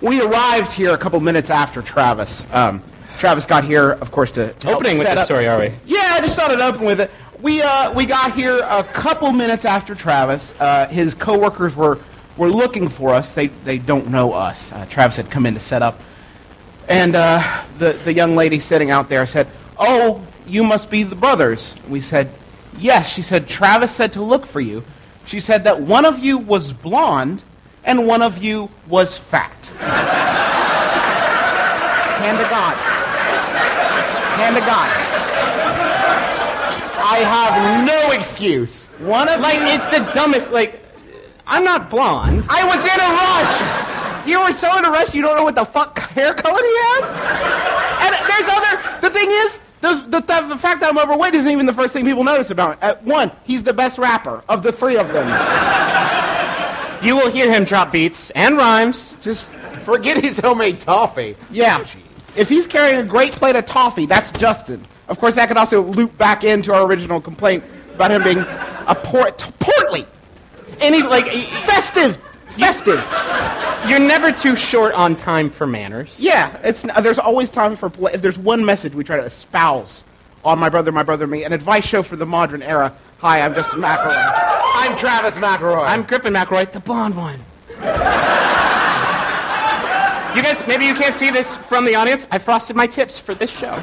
We arrived here a couple minutes after Travis. Um, Travis got here, of course, to, to Opening with the story, are we? Yeah, I just thought I'd open with it. We uh, we got here a couple minutes after Travis. Uh, his coworkers were were looking for us. They they don't know us. Uh, Travis had come in to set up, and uh, the the young lady sitting out there said, "Oh, you must be the brothers." We said, "Yes." She said, "Travis said to look for you." She said that one of you was blonde and one of you was fat. Hand to God. Hand to God. I have no excuse. One of Like, it's the dumbest. Like, I'm not blonde. I was in a rush. You were so in a rush you don't know what the fuck hair color he has. And there's other. The thing is, the, the, the fact that I'm overweight isn't even the first thing people notice about it. One, he's the best rapper of the three of them. You will hear him drop beats and rhymes. Just Forget his homemade toffee. yeah. If he's carrying a great plate of toffee, that's Justin. Of course, that could also loop back into our original complaint about him being a port, portly, Any like, festive, festive. you're never too short on time for manners. Yeah, it's there's always time for play. If there's one message we try to espouse on my brother, my brother, me, an advice show for the modern era. Hi, I'm Justin McElroy. I'm Travis McElroy. I'm Griffin McElroy, the blonde one. You guys, maybe you can't see this from the audience. I frosted my tips for this show.